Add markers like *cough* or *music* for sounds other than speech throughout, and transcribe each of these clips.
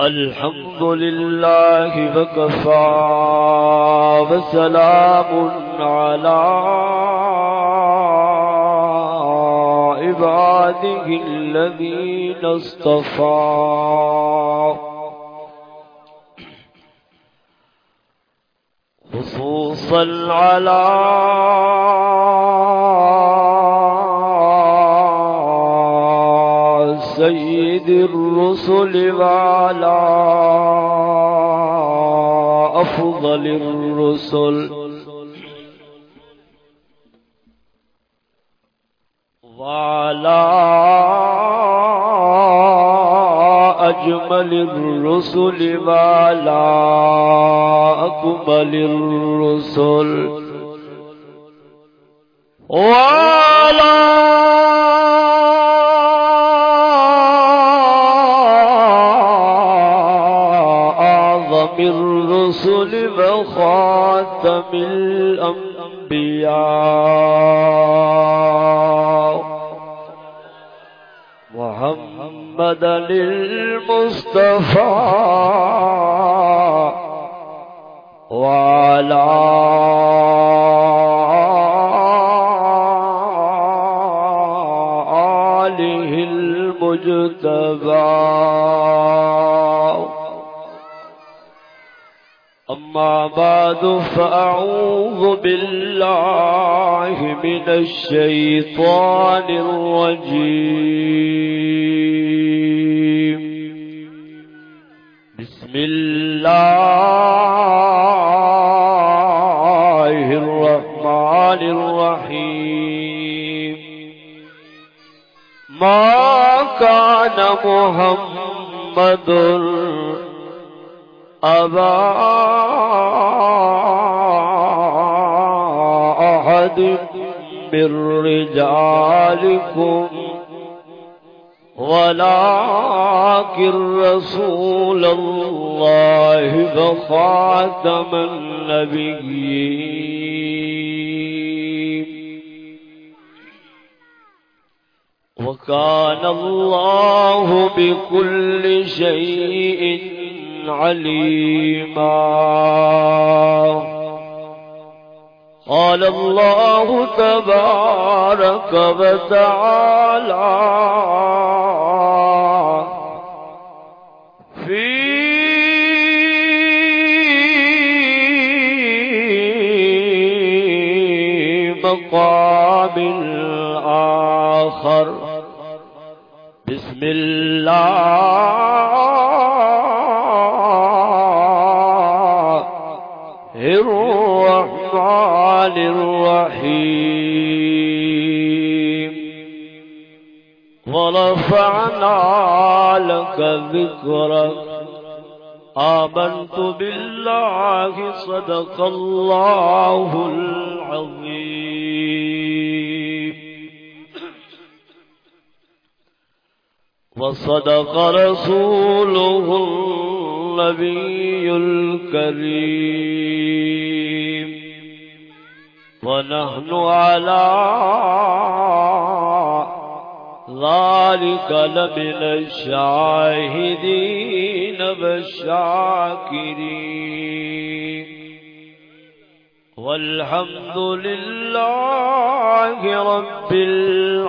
الحمد لله وكفى وسلام على عباده الذين اصطفى خصوصا على سيد الرسل وعلى أفضل الرسل وعلى أجمل الرسل وعلى أكمل الرسل وعلى الرسل وخاتم الأنبياء. محمد المصطفى وعلى آله المجتبى. بعد فأعوذ بالله من الشيطان الرجيم. بسم الله الرحمن الرحيم. ما كان محمد أبا أحد من رجالكم ولكن رسول الله وخاتم النبيين. وكان الله بكل شيء عليما. قال الله تبارك وتعالى في مقام آخر بسم الله. الرحيم ورفعنا لك ذكرك. آمنت بالله صدق الله العظيم. وصدق رسوله النبي الكريم. ونحن على ذلك لمن الشاهدين والشاكرين. والحمد لله رب العالمين.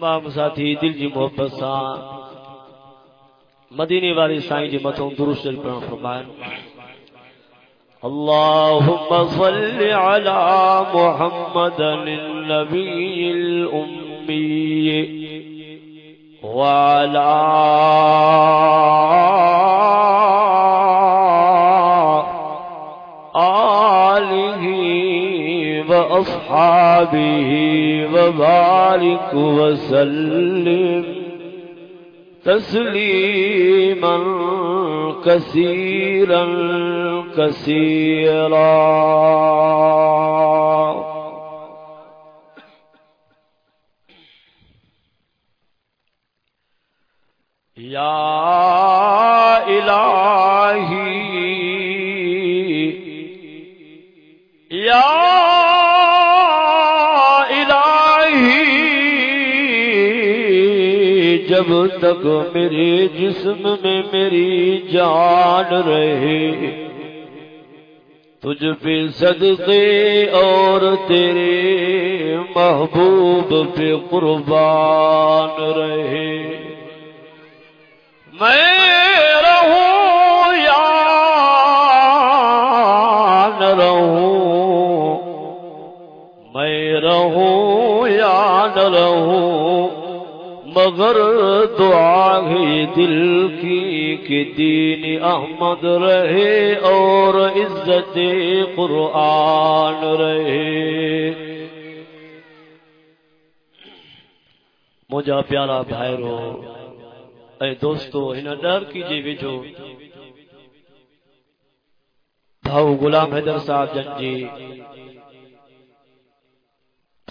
تمام ساتھی دل جی محبت سان مدینے والی سائیں جی متوں درست پڑھن فرمائن اللهم صل على محمد النبي الأمي وعلى وأصحابه وبارك وسلم تسليما كثيرا كثيرا يا جب تک میرے جسم میں میری جان رہے، تجھ پہ صدقے اور تیرے محبوب پہ قربان رہے۔ میں رہوں یا نہ رہوں، میں رہوں یا نہ رہوں مگر دعا ہے دل کی کہ دین احمد رہے اور عزت قرآن رہے۔ مجھا پیارا بھائی رو اے دوستو ہن ڈر کیجیے ویجو بھاؤ، غلام حیدر صاحب جن جی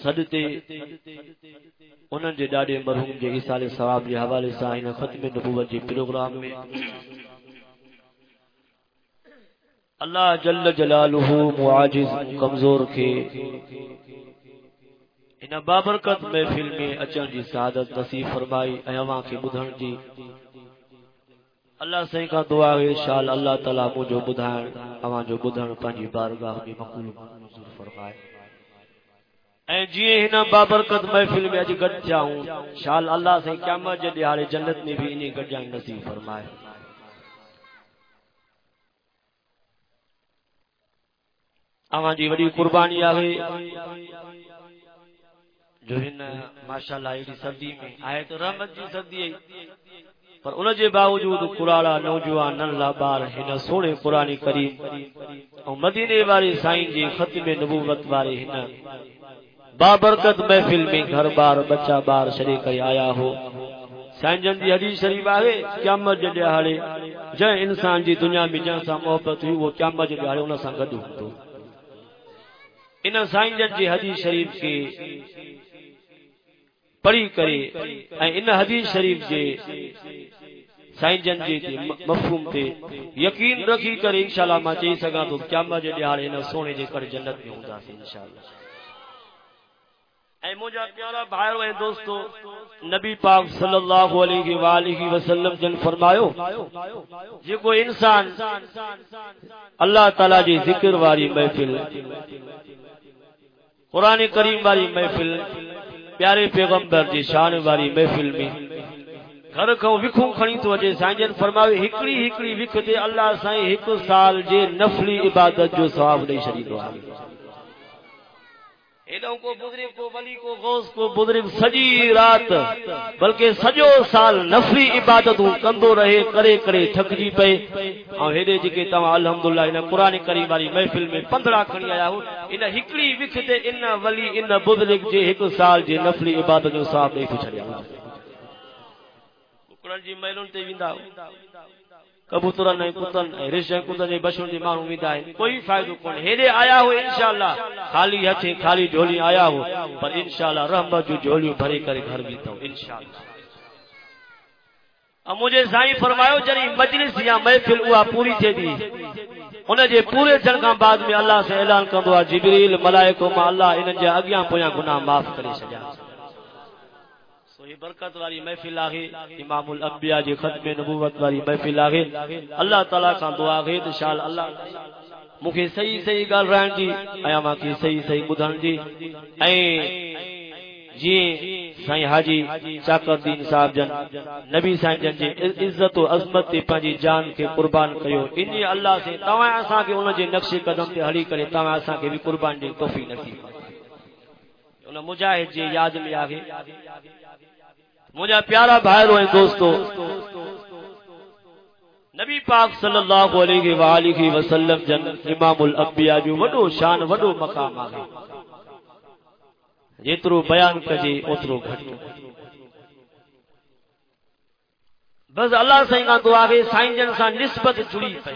صدتے انہن جے ڈاڈے مرحوم جے ایصال ثواب جے حوالے سان ہن ختم نبوت جی پروگرام میں۔ اللہ جل جلالہ معاجز کمزور کے ان بابرکت محفل میں اچن جی سعادت نصیب فرمائی ایواں کے بدھن جی اللہ سے کا دعا ہے شال اللہ تعالی مجھے بدھائن اواں جو بدھن پنجی بارگاہ میں مقبول منظور فرمائے۔ جی ہن بابرکت محفل میں اج گڈ جاؤں۔ شال اللہ سے قیامت جے دیہاڑے جنت میں بھی انہی گڈ جان نصیب فرمائے۔ اواں جی وڈی قربانی آوے۔ جو ہن ماشاءاللہ ایڈی سردی میں آئے تو رحمت جی سردی ہے۔ پر ان جے باوجود قراڑا نوجوان ننلا بار ہن سونے قرآن کریم۔ او مدینے والے سائیں جی ختم نبوت والے ہن بابرکت محفل میں گھر بار بچہ بار شریک کر آیا ہو۔ سائیں جن جی حدیث شریف آوے، قیامت جے ہاڑے جے انسان جی دنیا میں جن سا محبت ہوئی، وہ قیامت جے ہاڑے ان سان گڈ ہندو ان سائیں جن جی حدیث شریف کے پڑھی کرے ان حدیث شریف جے سائیں جن جی مفہوم تے یقین رکھی کر انشاءاللہ ما چئی سگا تو قیامت جے دیہاڑے ان سونے جے کر جنت میں ہوندا سی، انشاءاللہ۔ اے مجھا پیارا بھائیو اے دوستو، نبی پاک صلی اللہ علیہ والہ وسلم جن فرمایو جے جی کوئی انسان اللہ تعالی جی ذکر واری محفل، قرآن کریم واری محفل، پیارے پیغمبر جی شان واری محفل میں گھر کھو وکھوں کھڑی تو اجے سائیں جن فرماوے ہکڑی ہکڑی وکھ تے اللہ سائیں ایک سال جے نفلی عبادت جو ثواب دے شریدو ہے ایڈوں کو بزرگ کو ولی کو غوث کو بزرگ سجی رات، بلکہ سجو سال نفلی عبادتوں کندو رہے، کرے کرے تھک جی پے۔ اور ہیڈے جی کے تمام الحمدللہ ان قرآن کریم والی محفل میں پندرہ کھڑی آیا ہو ان ہکڑی وکھ تے ولی ان بزرگ جے ایک سال جے نفلی عبادت جو صاحب دے چھڑیا قرآن جی محلن تے ویندا کبوتر نہیں کتن رشن کتن جی بشن جی مانو ویندا ہے کوئی فائدہ کون ہیڈے آیا ہو انشاءاللہ۔ خالی ہتھے خالی جھولی آیا ہو، پر انشاءاللہ رحمت جو جھولی بھری کرے گھر بیتا ہو انشاءاللہ۔ اب مجھے سائیں فرمایو جنی مجلس یا محفل ہوا پوری تھے دی ان جے پورے چڑھ کھان بعد میں اللہ سے اعلان کندو ہے جبریل ملائکو ما اللہ ان جے اگیاں پویاں گناہ معاف کرے سجا۔ سو یہ برکت والی محفل آگے امام الانبیاء جی ختم نبوت والی محفل آگے اللہ تعالیٰ کا دعا گے تو شال اللہ مکھے صحیح صحیح گال رہن جی ایا ماں کی صحیح صحیح بدھن جی اے جی سائیں حاجی چاکر دین صاحب جن، نبی سائیں جن جی عزت و عظمت تے پنجی جان کے قربان کیو۔ انی اللہ سے تواں اساں کے ان جے جی نقش قدم تے ہلی کرے تواں اساں کے بھی قربان دی توفیق نصیب۔ ان ان مجاہد جی یاد میں آگے مجھے پیارا بھائی روئے دوستو، نبی پاک صلی اللہ علیہ وآلہ وسلم جن امام الانبیاء جو وڈو شان، وڈو مقام آگے جترو بیان کجے اترو گھٹو بس اللہ سائیں کا دعا ہے سائیں جن سا نسبت جڑی پئی۔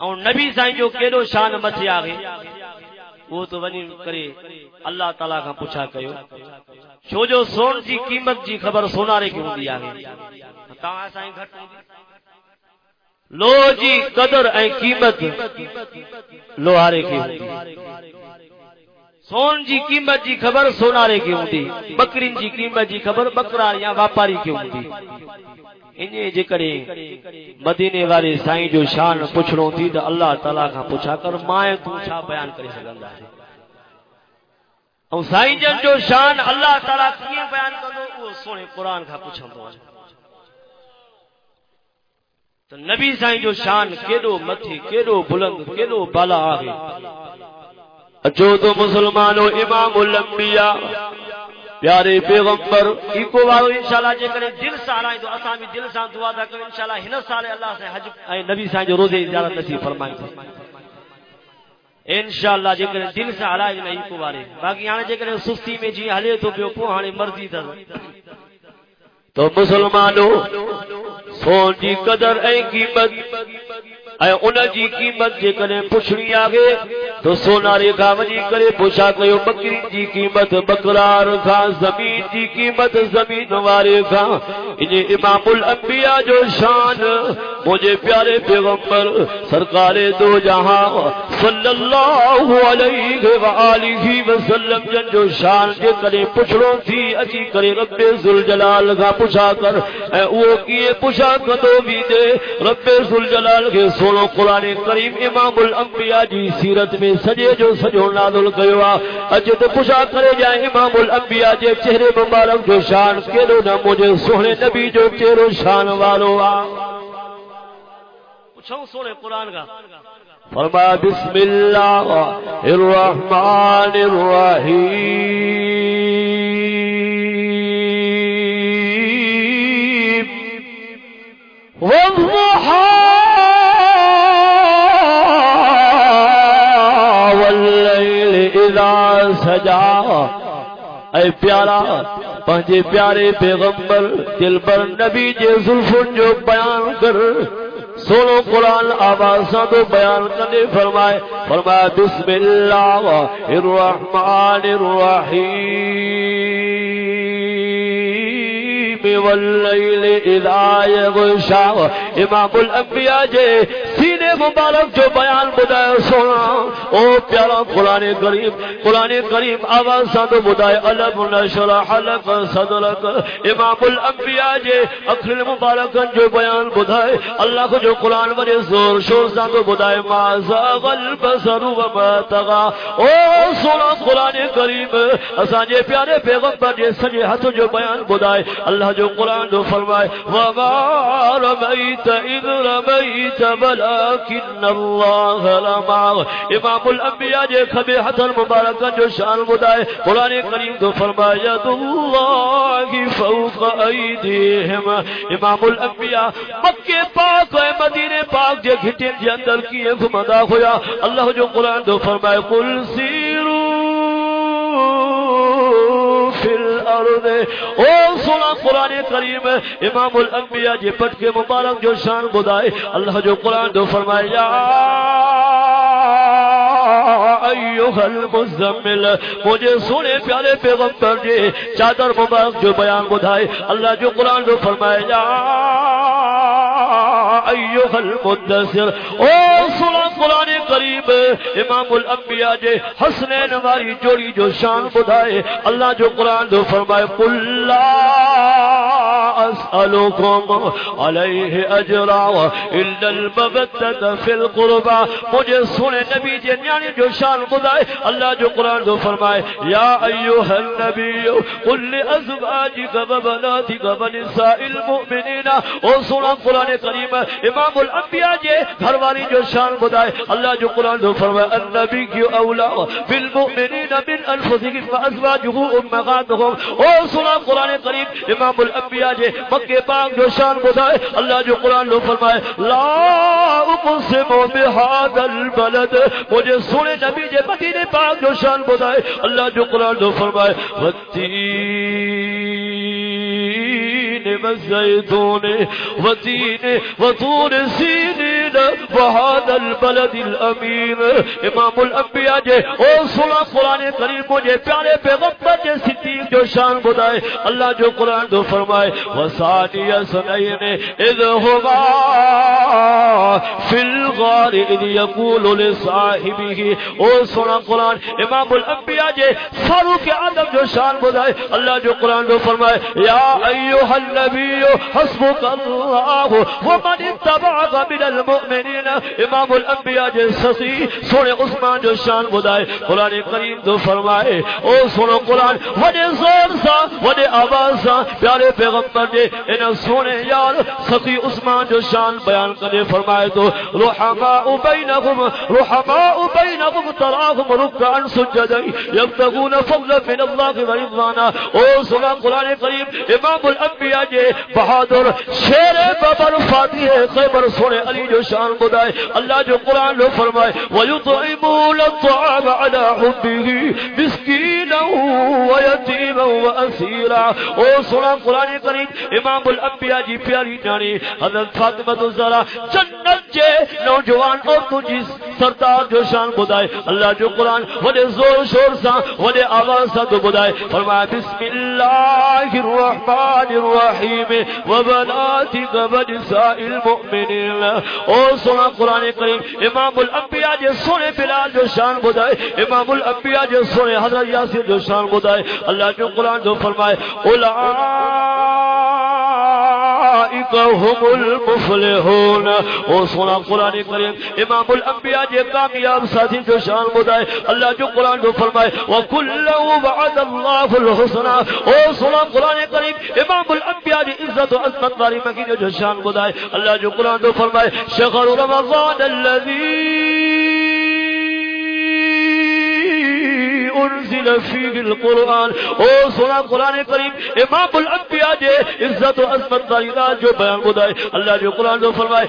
اور نبی سائیں جو کیڑو شان متھے آگے وہ تو ونی کرے، اللہ تعالی کا پوچھا کیو شو جو سون جی قیمت جی خبر سونارے کی ہوندی آگے تا سائیں گھٹ لو جی قدر اے قیمت لوہارے کی ہوندی۔ سون جی قیمت جی خبر سونارے کی ہوندی بکرین جی قیمت جی خبر بکرا یا واپاری کی ہوندی انہیں جے کرے مدینے والے سائیں جو شان پوچھنو تھی تو اللہ تعالی کا پوچھا کر، مائیں تو چھا بیان کرے سگندا ہے۔ اور سائیں جن جو شان اللہ تعالی کیے بیان کندو وہ سونے قرآن کا پوچھندو ہے تو نبی سائیں جو شان کیڑو متھی کیڑو بلند کیڑو بالا آوے۔ اچھو تو مسلمانوں امام الانبیاء. پیارے پیغمبر ای کو انشاءاللہ جے کرے دل سارا تو اساں بھی دل سان دعا دا کرے انشاءاللہ ہن سارے اللہ سے حج نبی سان جو روزے زیارت نصیب فرمائیں۔ انشاءاللہ جے کرے دل سے علاج نہیں کو وارے باقی ہانے جے کرے سستی میں جی ہلے تو پیو کو ہانے مرضی دا تو مسلمانوں، سون جی قدر اے قیمت، اے انہی جی قیمت جے کرے پوچھنی آگے۔ تو سونا ریکھا وجی کرے پوچھا کہو بکری جی قیمت، بکرار رکھا زمین جی قیمت، زمین والے کا انہیں امام الانبیاء جو شان، مجھے پیارے پیغمبر، سرکار دو جہاں، صلی اللہ علیہ وآلہ وسلم جن جو شان کے کرے پچھڑوں تھی اچھی کرے رب ذوالجلال کا پوچھا کر۔ اے وہ کیے پوچھا کدو بھی دے، رب ذوالجلال کے سولو قرآن کریم امام الانبیاء جی سیرت میں سجے جو سجو نادل کیو اج تو پوچھا کرے جا امام الانبیاء جے چہرے مبارک جو شان کیڑو نہ مجھے سونے نبی جو چہرو شان والو آ۔ پوچھو سونے قران کا فرمایا بسم اللہ الرحمن الرحیم۔ والضحى والليل إذا سجى اے پیارا پنجے پیارے پیغمبر دل پر نبی جے زلفن جو بیان کر، سولو قرآن آواز تو بیان کرنے فرمائے فرمائے بسم اللہ الرحمن الرحیم، واللیل اذا یغشا۔ امام الانبیاء جے سینے مبارک جو بیان بدائے سونا۔ او پیارا قرآن کریم قرآن کریم آواز ساتھ بدائے علم نشرح لک۔ صدرک امام الانبیاء جے اکھل مبارک جو بیان بدائے اللہ کو جو قرآن وجہ زور شور ساتھ بدائے ما زاغ البصر وما تغا او سونا قرآن کریم، اساں جے پیارے پیغمبر جے سجے ہاتھ جو بیان بدائے اللہ جو قرآن جو فرمائے، وما رميت إذ رميت ولكن الله رمى امام الانبیاء جے کھبے حسن مبارک جو شان بدائے، قرآن کریم تو فرمایا ید اللہ فوق ایدیہم. امام الانبیاء مکہ پاک ہے، مدینے پاک جے گھٹے دے اندر کیے گھمدا ہویا۔ اللہ جو قرآن تو فرمائے قل سی الارض او سنا قرآن کریم، امام الانبیاء جی پٹ کے مبارک جو شان بدائے، اللہ جو قرآن جو فرمائے، یا ایوہ المزمل، مجھے سنے پیارے پیغمبر جے چادر مبارک جو بیان بدائے اللہ جو قرآن جو فرمائے یا ایوہ المدسر او سنا قرآن قریب امام الانبیاء جی، جے حسنین واری جوڑی جو شان بدھائے اللہ جو قرآن دو فرمائے قل لا اسألكم علیہ اجرا الا المبتت فی القربہ مجھے سنے نبی جے نیانی جو شان بدھائے اللہ جو قرآن دو فرمائے، یا ایوہ النبی، قل لأزواجك وبناتك ونساء المؤمنین۔ او سنا قرآن کریم، امام الانبیاء جے گھر والی جو شان بدائے، اللہ جو قرآن دو فرمائے، النبی کی اولا، بالمؤمنین من انفسهم فازواجه امغاتهم او سنا قرآن کریم، امام الانبیاء جے مکہ پاک جو شان بدائے، اللہ جو قرآن دو فرمائے، لا اقسم بهذا البلد۔ مجھے سنے نبی جے مدینے پاک جو شان بدائے اللہ جو قرآن دو فرمائے والتین وزیدون وتين وطور سينين وهذا البلد الأمين. امام الانبیاء جے او سنا قرآن کریم مجھے پیارے پیغمبر جے صدیق جو شان بدائے اللہ جو قرآن دو فرمائے وسانی سنین اذ ہوا فی الغار اذ یقول لصاحبه. او سنا قرآن، امام الانبیاء جے فاروق آدم جو شان بدائے اللہ جو قرآن دو فرمائے، یا ایوہ النبی حسبک اللہ ومن اتبعك من المؤمنین. المؤمنین، امام الانبیاء جے سسی، سونے عثمان جو شان بدائے، قرآن کریم دو فرمائے، او سنو قرآن وڈے زور سا وڈے آواز سا، پیارے پیغمبر جے انہ سونے یار سخی عثمان جو شان بیان کرے فرمائے تو، رحماء بینہم رحماء بینہم تراہم رکعن سجدئی یبتغون فضل من اللہ ورضوانا او سنا قرآن کریم، امام الانبیاء جے، بہادر شیر ببر فاتح خیبر سونے علی جو شان بدائے اللہ جو قرآن لو فرمائے، وَيُطْعِمُونَ الطَّعَامَ عَلَى حُبِّهِ مِسْكِينًا وَيَتِيمًا وَأَسِيرًا۔ او سنا قرآن کریم، امام الانبیاء جی پیاری جانی، حضرت فاطمہ الزہرا جنت جے نوجوان اور تجھی سردار جو شان بدائے اللہ جو قرآن وڈے زور شور سا وڈے آواز سا تو بدائے فرمایا بسم اللہ الرحمن الرحیم، وبناتک ونساء المؤمنین۔ او سونا قرآن کریم۔ امام الانبیاء جے سونے بلال جو شان بدائے۔ امام الانبیاء جے سونے حضرت یاسر جو شان بدائے۔ اللہ جو قرآن جو فرمائے۔ اولا اولئک هم المفلحون. او سنا قرآن کریم، امام الانبیاء جے کامیاب ساتھی جو شان بدائے، اللہ جو قرآن جو فرمائے، وَكُلَّهُ وَعَدَ اللَّهُ الْحُسْنَى. او سنا قرآن کریم، امام الانبیاء جے عزت و عظمت والی مکی جو شان بدائے، اللہ جو قرآن جو فرمائے شغر رمضان الذي انزل فيه القرآن۔ او سنا قرآن کریم، امام الانبیاء جے عزت و عظمت داری جو بیان بدائے اللہ جو قرآن جو فرمائے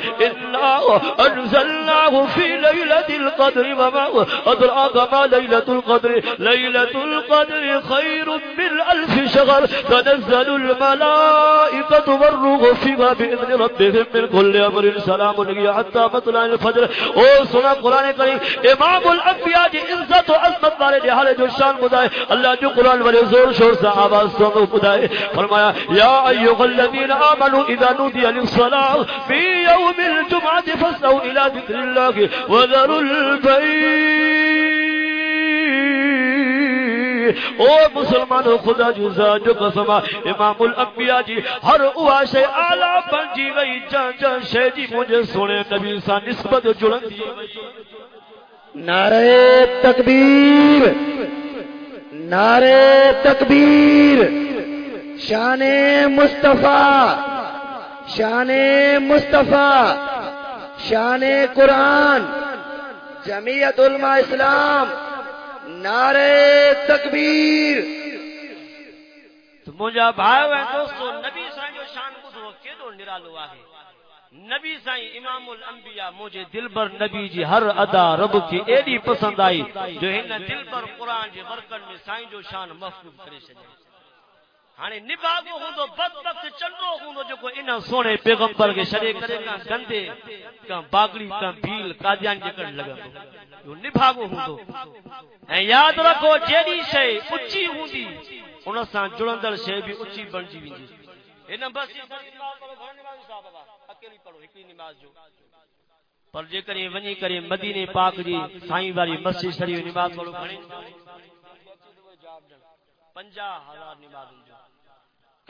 انا انزلناه في ليله القدر وما ادراك ما ليله القدر؟ ليله القدر خير من الف شهر. تنزل الملائكه والروح فيها باذن ربهم من كل امر سلام هي حتى مطلع الفجر. او سنا قرآن کریم امام الانبیاء جے عزت و عظمت والے دے جو شان بدائے. اللہ جو قرآن والے زور شور سے آواز سو بدائے. فرمایا، یا ایوہ الذین آمنوا اذا نودی للصلاة فی یوم الجمعة بعد فاسعوا الى ذکر اللہ وذروا البیع او مسلمان خدا جو ذات جو قسم، امام الانبیاء جی ہر ہوا شے اعلی بن جی وئی جان جان شے جی مجھے سونے نبی سا نسبت جڑن دی. نعرے تکبیر نعرے تکبیر، شان مصطفیٰ شان مصطفیٰ شان قرآن، جمعیت علماء اسلام نعرے تکبیر۔ تو مجھا بھائیو ہیں دوستو، نبی سائیں جو شان کو دو کیدو نرالو آگے؟ نبی سائیں امام الانبیاء، مجھے دل بر نبی جی ہر ادا رب کی ایڈی پسند آئی، جو ہن دل بر قرآن جی برکن میں سائیں جو شان محفوظ کرے چھے ہانے نباگو ہوں بدبخت چنڈو ہوں جو کو انہاں سونے پیغمبر کے شریک کرے کاں گندے کاں باگڑی کاں بیل قادیان کے کڑ لگا جو نباگو ہوں ہیں یاد رکھو جیڑی شے اچھی ہوں دی انہاں جڑندڑ شے بھی اچھی بن جی ویندی۔ انہاں بس اکیلی پڑھو ہکڑی نماز جو۔ پر جے کرے ونی کرے مدینے پاک جی سائیں والی مسجد شریف نماز پڑھو۔ گھڑے 50000 نماز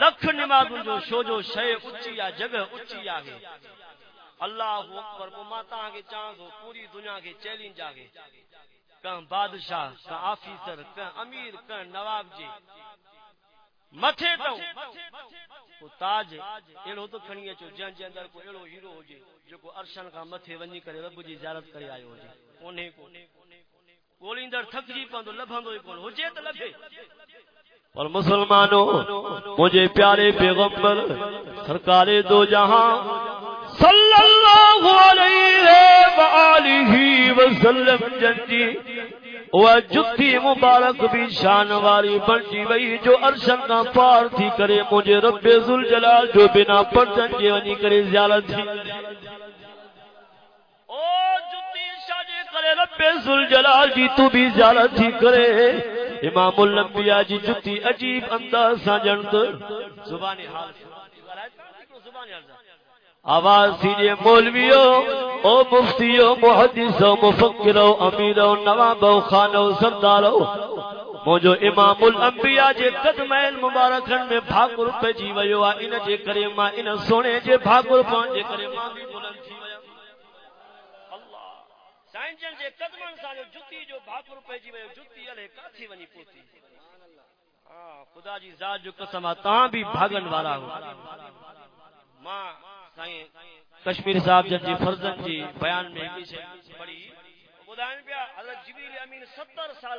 لکھ نماز جو، شو جو، شے اونچی آ، جگہ اونچی آ گئے اللہ اکبر کو ماتا کے چاند ہو، پوری دنیا کے چیلنج آ گئے۔ کہاں بادشاہ، کہاں آفیسر، کہاں امیر، کہاں نواب جی۔ متھے تو۔ کو تاج اڑو تو کھنی اچو جن جن اندر کو اڑو ہیرو ہو جے جو کو ارشن کا متھے ونی کرے، رب جی زیارت کرے آیو ہو جے کونے کو۔ گولیندر تھک جی پندو لبھندو کون ہو جے تے لبھے۔ اور مسلمانوں مجھے پیارے پیغمبر سرکار دو جہاں، صلی اللہ علیہ وآلہ وسلم جنجی وہ جتی مبارک بھی شان والی بنجی وئی، جو ارشن کا پار تھی کرے، مجھے رب ذل جو بنا پردن جے ونی کرے، زیارت تھی او جتی شاجے کرے رب ذل جلال جی تو بھی زیارت تھی جی کرے۔ امام الانبیاء جی جتی عجیب انداز سا جنت۔ زبان حال زبان حال آواز سیجے مولویو او مفتیو محدثو مفکرو امیرو نوابو خانو سردارو موجو امام الانبیاء جے قدمین مبارکن میں بھاگر پہ جی ویو آ ان جے کرے ماں ان سونے جے بھاگر پان جے کرے ماں بھی بلند تھی سائنجن جے قدمن سانو جتی جو بھاگر پہ جی ویو، جتی علیہ کاتھی ونی پوتی۔ ہاں خدا جی ذات جو قسم آ، تاں بھی بھاگن والا ہو۔ ماں سائیں کشمیر صاحب جن جی فرزن جی بیان میں ہی سے پڑھی ٻڌائن پیا، حضرت جبریل امین 70 سال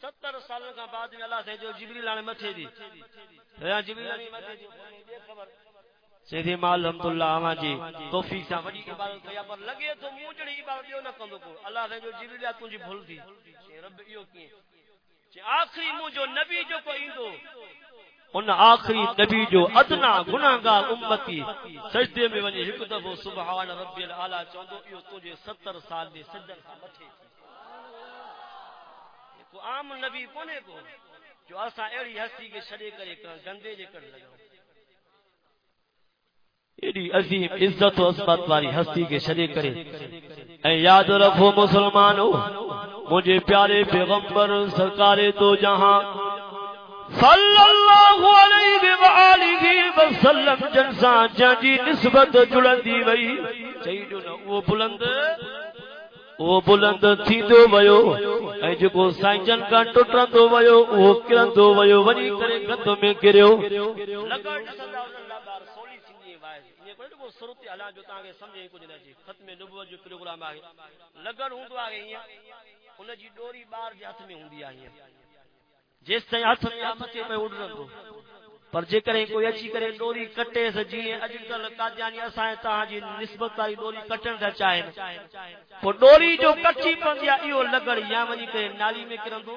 70 سال کا بعد میں اللہ سے جو جبریل نے متھے دی۔ ہاں، جبریل نے متھے دی۔ خبر سیدھی مال رحمت اللہ اما جی۔ توفیق سے وڈی عبادت کیا پر لگے تو موجڑی عبادت دیو نہ کندو کو۔ اللہ سے جو جبریل تجھی بھول دی۔ رب ایو کی آخری مو جو نبی جو کو ایندو، ان آخری نبی جو ادنا گناہگار امتی سجدے میں ونے ایک دفعہ سبحان ربی الاعلی چوندو ایو تجھے 70 سال دے سجدے کا مٹھے کو عام نبی کونے کو، جو اسا ایڑی ہستی کے چھڑے کرے گندے جے کر لگا ایڈی عظیم عزت و عظمت والی ہستی کے شریک کرے۔ اے یاد رکھو مسلمانوں مجھے پیارے پیغمبر، سرکار دو جہاں صلی اللہ علیہ وآلہ وسلم جنسا جنجی نسبت جڑندی وئی۔ چاہیے نا وہ بلند وہ بلند تھیندو ویو۔ اے جکو سائنجن کا ٹٹن دو ویو، وہ کرن دو ویو، ونی کرے گت میں گريو لگا صورت حال جو تاں کے سمجھے کچھ نہ جی ختم نبوت جو پروگرام آہے لگن ہوندو آہے ہیاں ان جی ڈوری بار جے ہتھ میں ہوندی آہے جس تے ہتھ میں ہتھ کے میں اڑندو پر جے کرے کوئی اچھی کرے ڈوری کٹے سجی اج کل قادیانی اسائیں تاں جی نسبت والی ڈوری کٹن دا چاہن کو ڈوری جو کٹی پندیا ایو لگڑ یا ونی کرے نالی میں کرندو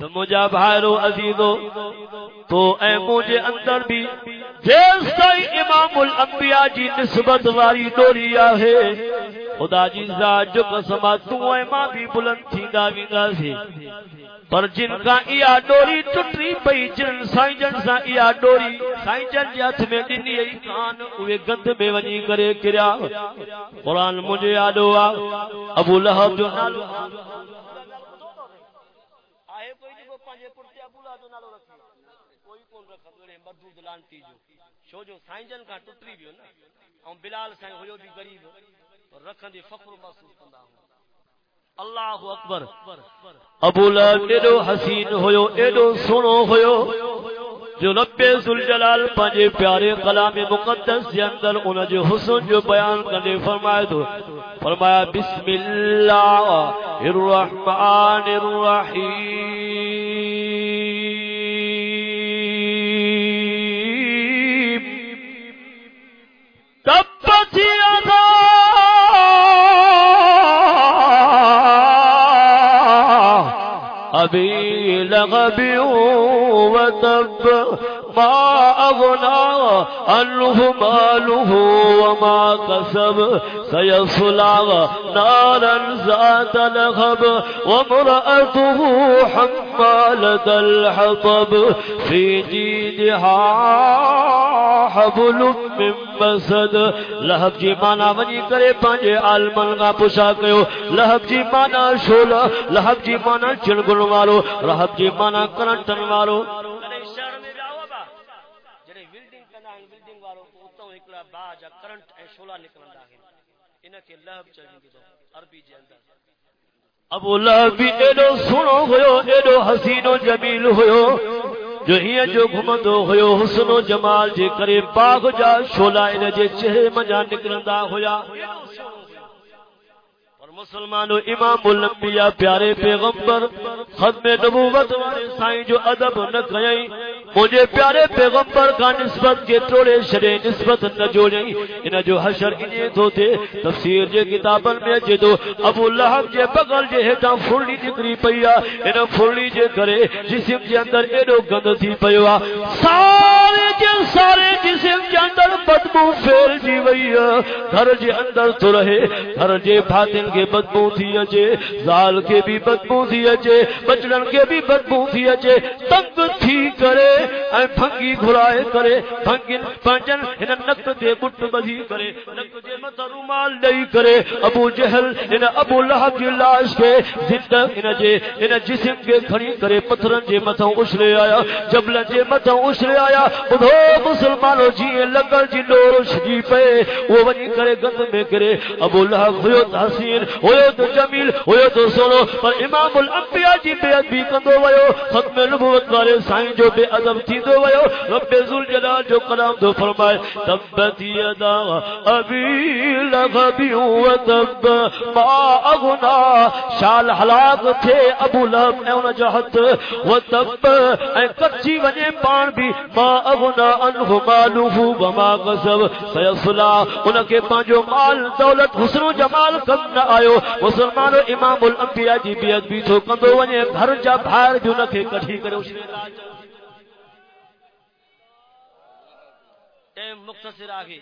تو مجھا بھائرو عزیزو تو اے مجھے اندر بھی جیس تائی امام الانبیاء جی نسبت واری ڈوری آہے خدا جی ذات جو قسمہ تو اے ماں بھی بلند تھی دا وینگا سی پر جن کا ایا ڈوری ٹٹری پئی، جن سائیں جن سا ایا ڈوری، سائیں جن جی ہتھ میں ڈنی ای کان، اوے گند میں ونی کرے کریا قرآن مجھے یادو آ ابو لہب جو اولا جو۔ نالو پیارے کلام مقدس دے اندر ان جو حسن جو بیان کرنے فرمائے تو فرمایا، بسم اللہ الرحمن الرحیم۔ ابھی يدا أبي لغب وتب ما أغنى عنه ماله وما كسب سيصلى نارا ذات لهب وامرأته حمالة الحطب في جيدها حبل من مسد لهب جي مانا وني ڪري پنهنجي عالمن کان پڇا ڪيو لهب جي مانا شولا لهب جي مانا چنگن وارو لهب جي مانا کرنٽن وارو شهر ۾ وياو با جڏهن بلڊنگ کندا آهن بلڊنگ وارو هڪڙا باج کرنٽ ۽ شولا نڪرندا آهن ان کي لهب چوندو عربي جي اندر۔ ابو لہب بھی ایڈو سنو ہویو ایڈو حسین و جمیل ہویو جو ہی جو گھمندو ہویو حسن و جمال جے کرے باغ جا شولا ان جے چہرے مجا نکلندا ہویا۔ مسلمانو امام الانبیاء، پیارے پیغمبر، ختم نبوت والے سائیں جو ادب نہ کہیں مجھے پیارے پیغمبر کا نسبت کے توڑے شرے نسبت نہ جوڑیں۔ ان جو حشر انہیں تو تھے، تفسیر جے کتابن میں جے جدو ابو لہب جے بغل جے ہٹا پھڑی نکری پیا ان پھڑی جے کرے، جسم جے اندر ایڈو گند تھی پیا سارے سارے جسم جے اندر بدبو پھیل جی وئی گھر جے اندر تو رہے، گھر جے بھاتن کے بدبو تھی اچے زال کے بھی بدبو تھی اچے بچڑن کے بھی بدبو تھی اچے تنگ تھی کرے، اے بھنگی گھرائے کرے بھنگن پانچن ان نک دے بٹ بدھی کرے۔ نک دے مت رومال دئی کرے۔ ابو جہل، ان ابو لہب کی لاش کے زندہ ان جے ان جسم کے کھڑی کرے۔ پتھرن جے متھوں اچھلے آیا جبل جے متھوں اچھلے آیا۔ بدھو مسلمانو جی لگل جی نور شجی پے، وہ ونی کرے، گند میں کرے۔ ابو لہب ہویو تحسین ہویو تو جمیل ہویو تو سونو۔ پر امام الانبیاء جی بے ادبی کندو ویو، ختم نبوت والے سائیں جو بے ادب ختم تھی دو ویو۔ رب ذل جلال جو کلام دو فرمائے، تبت یدا ابی لغبی و تب، ما اغنا۔ شال حلاق تھے ابو لہب اے ان جہت و تب۔ اے کچی ونے پان بھی، ما اغنا انہ مالوہ و ما سیصلا ان کے پانچو مال، دولت، حسن و جمال کم نہ آیو۔ مسلمانو امام الانبیاء جی بیعت بھی تو کندو ونے گھر جا بھار جو نکے کٹھی کرے، اس نے راج ٹائم مختصر آگے۔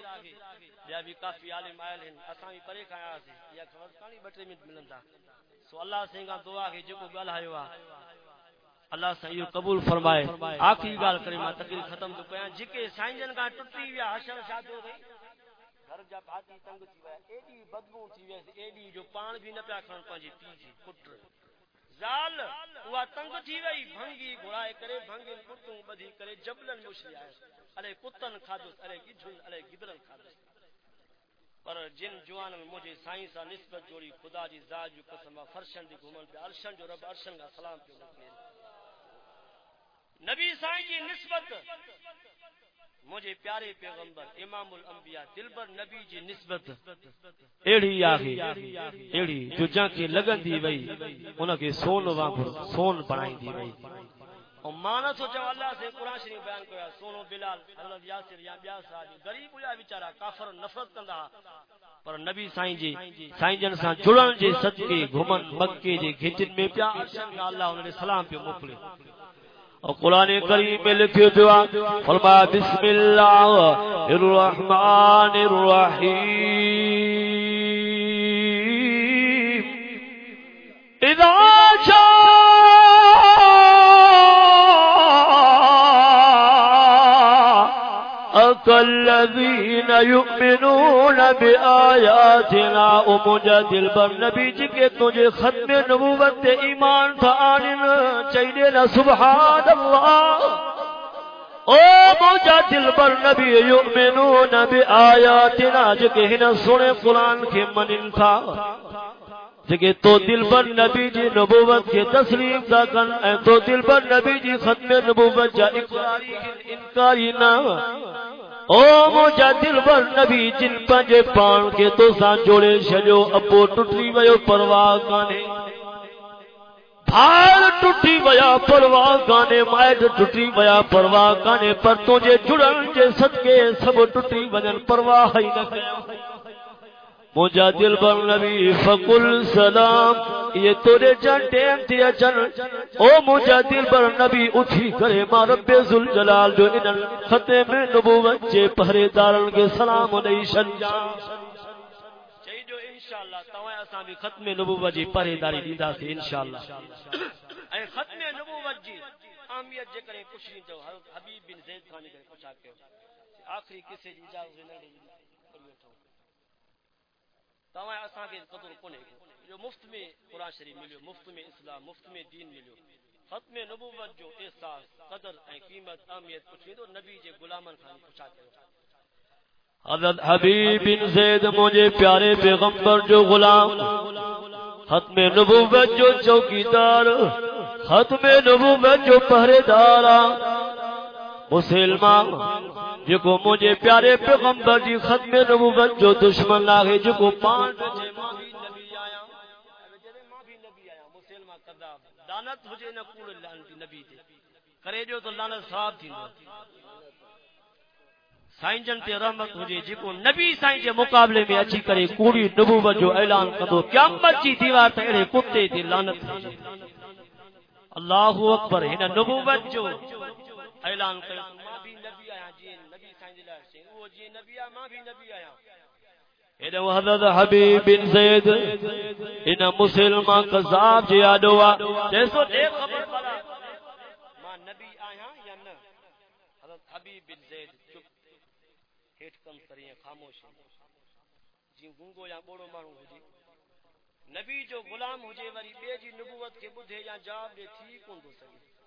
یا بھی کافی عالم آئل ہیں، اساں بھی پرے کھایا سی۔ یا خبر کانی بٹے منٹ ملن تا سو اللہ سے دعا کہ جو کو گل ہایو اللہ سے یہ قبول فرمائے۔ آخری گل کرے ما تقریر ختم تو کیا جی جکے سائنجن کا ٹٹی ویا حشر شاد ہو گئی۔ گھر جا بھاتی تنگ تھی ویا، ایڈی بدبو تھی ویا، ایڈی جو پان بھی نہ پیا کھان پنجی پی جی پٹر زال، ہوا تنگ تھی وئی، بھنگی گھڑائے کرے، بھنگی پٹوں بدھی کرے، جبلن مشری آئے ارے کتن کھادس، ارے گجھن، ارے گدرن کھادس۔ پر جن جوان مجھے سائیں سا نسبت جوڑی، خدا جی ذات جو قسم فرشن دی گھومن پہ عرشن جو رب، عرشن کا سلام پہ مکمل نبی سائیں کی نسبت مجھے پیارے پیغمبر امام الانبیاء دلبر نبی جی نسبت ایڑی آگی ایڑی جو جان کے لگن دی وئی، انہاں کے سون وانگھر سون بنائی دی وئی۔ اور مانا تو سوچا اللہ سے قرآن شریف بیان کیا، سونو بلال، حضرت یاسر یا بیا صحابی غریب ہویا بیچارہ، کافر، نفرت کندا پر نبی سائیں جی سائیں جن سان جڑن جے صدقے، گھمن، مکے جے گھچن میں پیا اللہ انہوں نے سلام پہ موکلے۔ اور قرآن کریم میں لکھے دعا فرما بسم اللہ الرحمن الرحیم۔ اذا الذين يؤمنون بآياتنا ومجادل بر نبی جی کے تجھے ختم نبوت ایمان تھا آنن. چاہیے نا سبحان اللہ او مجادل بر نبی یؤمنون بآیاتنا. جکے ہن سنے قرآن کے منن تھا. جگہ تو دل پر نبی جی نبوت کے تسلیم دا کن، اے تو دل پر نبی جی ختم نبوت جا اقراری انکاری نہ۔ او مجھا دل پر نبی جن پنجے پان کے تو سان جوڑے شجو ابو ٹوٹی ویو پرواہ کانے۔ بھال ٹوٹی ویا پرواہ کانے، مائد ٹوٹی ویا پرواہ کانے، پر تجھے جڑن جے صدقے، سب ٹوٹی وجن پرواہ ہی نہ کیا۔ مجھا دل پر نبی فقل سلام، یہ تورے جن ٹیم تھی اچن او مجھا دل بر نبی، اٹھی کرے ما رب ذل جلال جو انن خطے میں نبوت جے پہرے دارن کے سلام علیہ شن چاہیے جی جو انشاءاللہ، تواں اساں بھی ختم نبوت جی پہرے داری دیندا سی انشاءاللہ۔ اے ختم نبوت جی اہمیت جے کرے کچھ نہیں جو حبیب بن زید خان کرے کچھ آکے آخری کسی جی اجازت نہ ڈی تواں اساں کے قدر کونے جو مفت میں قرآن شریف ملیو، مفت میں اسلام، مفت میں دین ملیو۔ ختم نبوت جو احساس قدر اے قیمت، اہمیت کچھ تو نبی جے غلامن خان پوچھا کرو حضرت حبیب بن زید، مجھے پیارے پیغمبر جو غلام، ختم نبوت جو چوکیدار، ختم نبوت جو پہرے دار، مسلمان جکو مجھے پیارے پیغمبر جی ختم نبوت جو دشمن لاگے جکو پانچ جے ماں پان لعنت ہوجے نہ کوڑ لعنتی نبی تے۔ کرے جو تو لعنت صاحب تھیندو سائیں جن تے رحمت ہوجے جکو نبی سائیں جے مقابلے میں اچھی کرے، کوڑی نبوت جو اعلان کدو قیامت جی دیوار تے اڑے کتے تے لعنت اللہ اکبر ہن نبوت جو اعلان کرے۔ وہ جی نبی ماں بھی نبی آیا۔ ادو حضرت حبیب بن زید ان مسلمان قذاب جی اڈوا جیسو دے خبر پڑا۔ ماں نبی آیا یا نہ؟ حضرت حبیب بن زید چپ۔ ہیٹ کم کریے خاموش جی گونگو یا بوڑو مارو جی۔ نبی جو غلام ہو جے وری بے جی نبوت کے بدھے یا جواب دے تھی کون دو سکے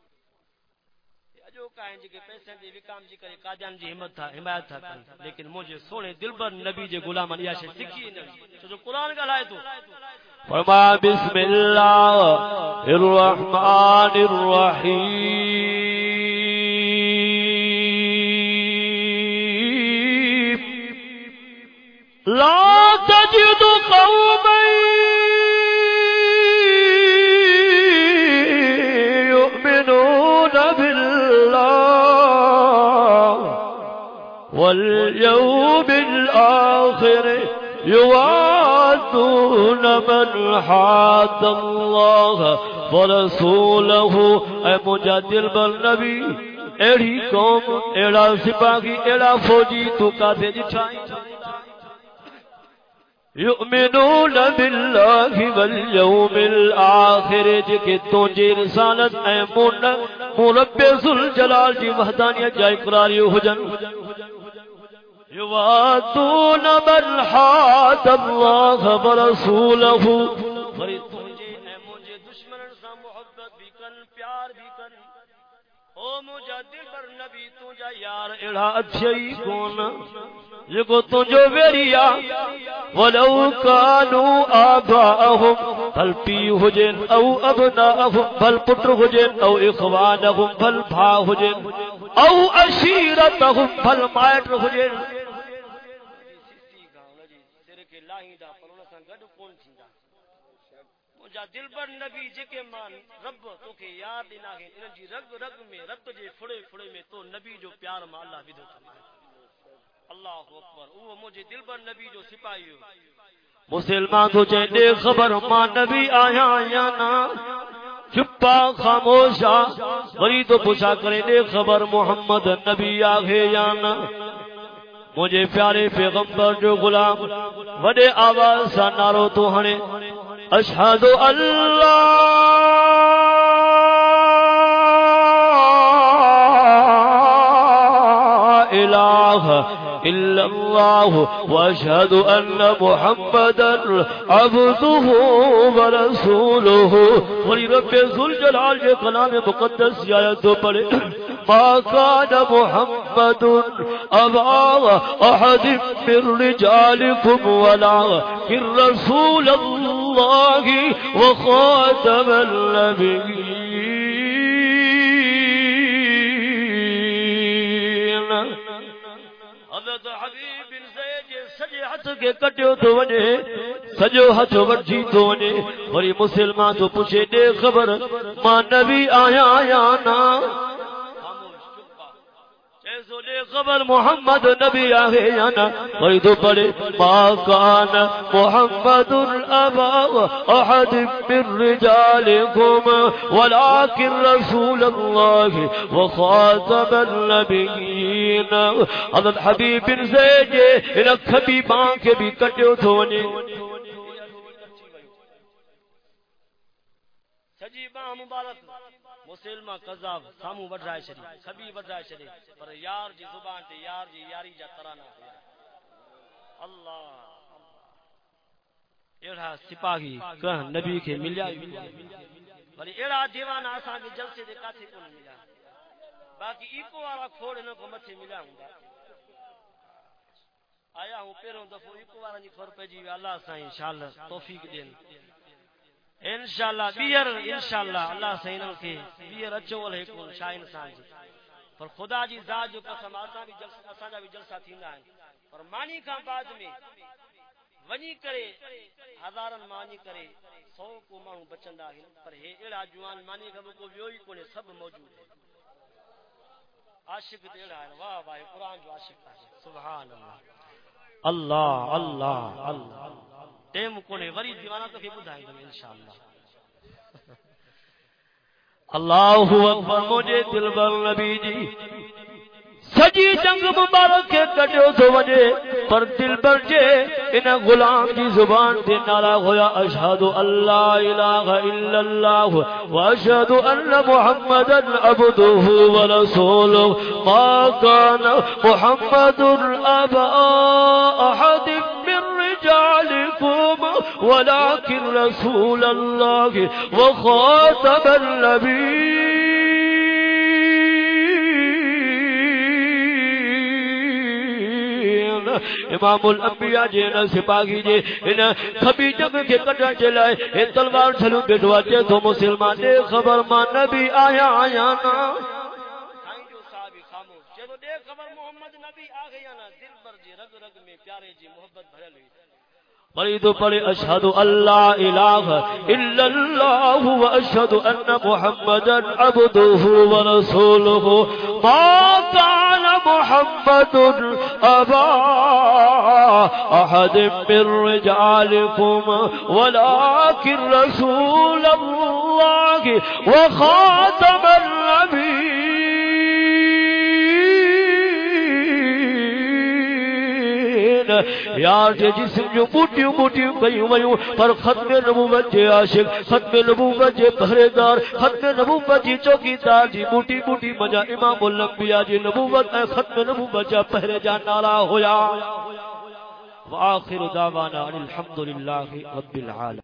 اجو کائیں جی کے پیسے دی وکام جی کرے قادیان جی ہمت تھا، حمایت تھا لیکن مجھے سونے دلبر نبی جے غلام یا شے سکھی نہیں۔ جو قران کا لائے تو۔ فرما، بسم اللہ الرحمن الرحیم۔ لا واليوم الآخر يوادون من حاد الله ورسوله. اے مجادل بالنبی ایڑی قوم، ایڑا سپاہی، ایڑا فوجی، تو کا دے جھائی یؤمنون باللہ والیوم الاخر جے تو جی رسالت، اے من مرب ذل جلال جی وحدانیت جائے قراری ہو جن. یواتون من حاد اللہ ورسولہ فرید تجھے جی، اے مجھے دشمن سا محبت بھی کن، پیار بھی کن۔ او مجھے دل پر نبی، تجھا یار اڑا اچھئی کون۔ جگو تجھو ویریا، ولو کانو آباءهم بل پی حجن او ابناءهم بل پتر حجن او اخوانهم بل بھا حجن او اشیرتهم بل مائٹ حجن دل بر نبی جے مان، رب تو کے یاد دینا ہے ان جی رگ رگ میں، رب جے پھڑے پھڑے میں تو نبی جو پیار ما اللہ ودو اللہ اکبر۔ او مجھے دل بر نبی جو سپاہی ہو۔ مسلمان تو چے دے خبر ما نبی آیا یا نا چپا خاموشا غری تو پوچھا کرے دے خبر محمد نبی آگے یا نا مجھے پیارے پیغمبر جو غلام، وڈے آواز سا نارو تو ہنے۔ اشہد اللہ الہ إلا الله وأشهد أن محمدا عبده ورسوله. ولرب ذو الجلال کے کلام مقدس یا تو پڑھے، ما كان محمد أبا أحد من رجالكم ولا كن رسول الله. الله وخاتم النبيين. سجے ہاتھ کے کٹیو تو ونے، سجو ہاتھ وٹھی تو ونے، وری مسلمان تو پوچھے، دے خبر، ماں نبی آیا یا نا؟ ایسو محمد نبی آگے جانا کوئی تو پڑے ما کان محمد الابا احد من رجالكم ولكن رسول الله وخاتم النبيين حضرت حبیب بن زید، ان حبیبان کے بھی کٹو تھو ونے سجی باں مبارک مسلمہ قذاب سامو وڈھائے چڑی سبھی وڈھائے چڑی پر یار جی زبان تے یار جی یاری جا ترانہ ہوا اللہ ایڑا سپاہی کہ نبی کے ملیا ولی ایڑا دیوانہ اساں کے جلسے دے کاتے کو ملیا باقی ایکو والا کھوڑ نہ کو متھے ملیا ہوندا آیا ہوں پیروں دفعہ ایکو والا نی کھور پہ جی اللہ سائیں انشاءاللہ توفیق دین۔ انشاءاللہ بیر انشاءاللہ، اللہ سے سینو کے بیر اچو ولے کو شاہ انسان جی۔ پر خدا جی ذات جو قسم آسان بھی جلسہ اساں جا بھی جلسہ تھیندا ہے۔ پر مانی کا بعد میں ونی کرے، ہزارن مانی کرے، سو کو مانو بچندا ہے۔ پر ہے ایڑا جوان مانی کا کو ویوئی کونے سب موجود ہے۔ عاشق ایڑا ہے۔ واہ واہ، قرآن جو عاشق ہے۔ سبحان اللہ اللہ اللہ۔ اللہ اللہ اللہ۔ ٹیم کونے، وری دیوانہ تو کے بدھائیں گے انشاءاللہ۔ *laughs* اللہ اکبر، مجھے دل بر نبی جی۔ سجی جنگ مبارک کے کٹو تو وجے، پر دل بر جے۔ ان غلام کی زبان تے نالا ہویا، اشہد اللہ الہ الا اللہ و اشہد ان محمدا عبدہ و رسولہ۔ ما کان محمد ابا احد ولكن رسول الله وخاتم النبيين. امام الانبیاء جے نہ سپاہی جے ان کبھی جنگ کے کٹا چلائے اے تلوار چلو بیٹھوا جے تو مسلمان دے خبر ما نبی آیا آیا نا. خبر محمد نبی آ گیا نا دل پر جی رگ رگ میں پیارے جی محبت بھرل ہوئی۔ فرید پڑے اشہد اللہ الہ الا اللہ و اشہد ان محمدا عبدہ و رسولہ ما کان محمد ابا احد من رجالکم ولكن رسول اللہ و خاتم النبی یار جے جی جسم جو بوٹیوں بوٹیوں کئیوں ویوں۔ پر ختم نبوت جے عاشق، ختم نبوت جے پہرےدار، ختم نبوت جی چوکی دار جی بوٹی بوٹی مجا امام الانبیاء جی نبوت اے ختم نبوت جا پہرے جا نارا ہویا۔ واخر دعوانا الحمدللہ رب العالمین۔